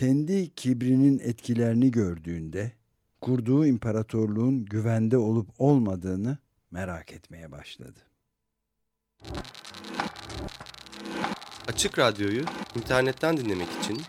Kendi kibrinin etkilerini gördüğünde kurduğu imparatorluğun güvende olup olmadığını merak etmeye başladı. Açık Radyo'yu internetten dinlemek için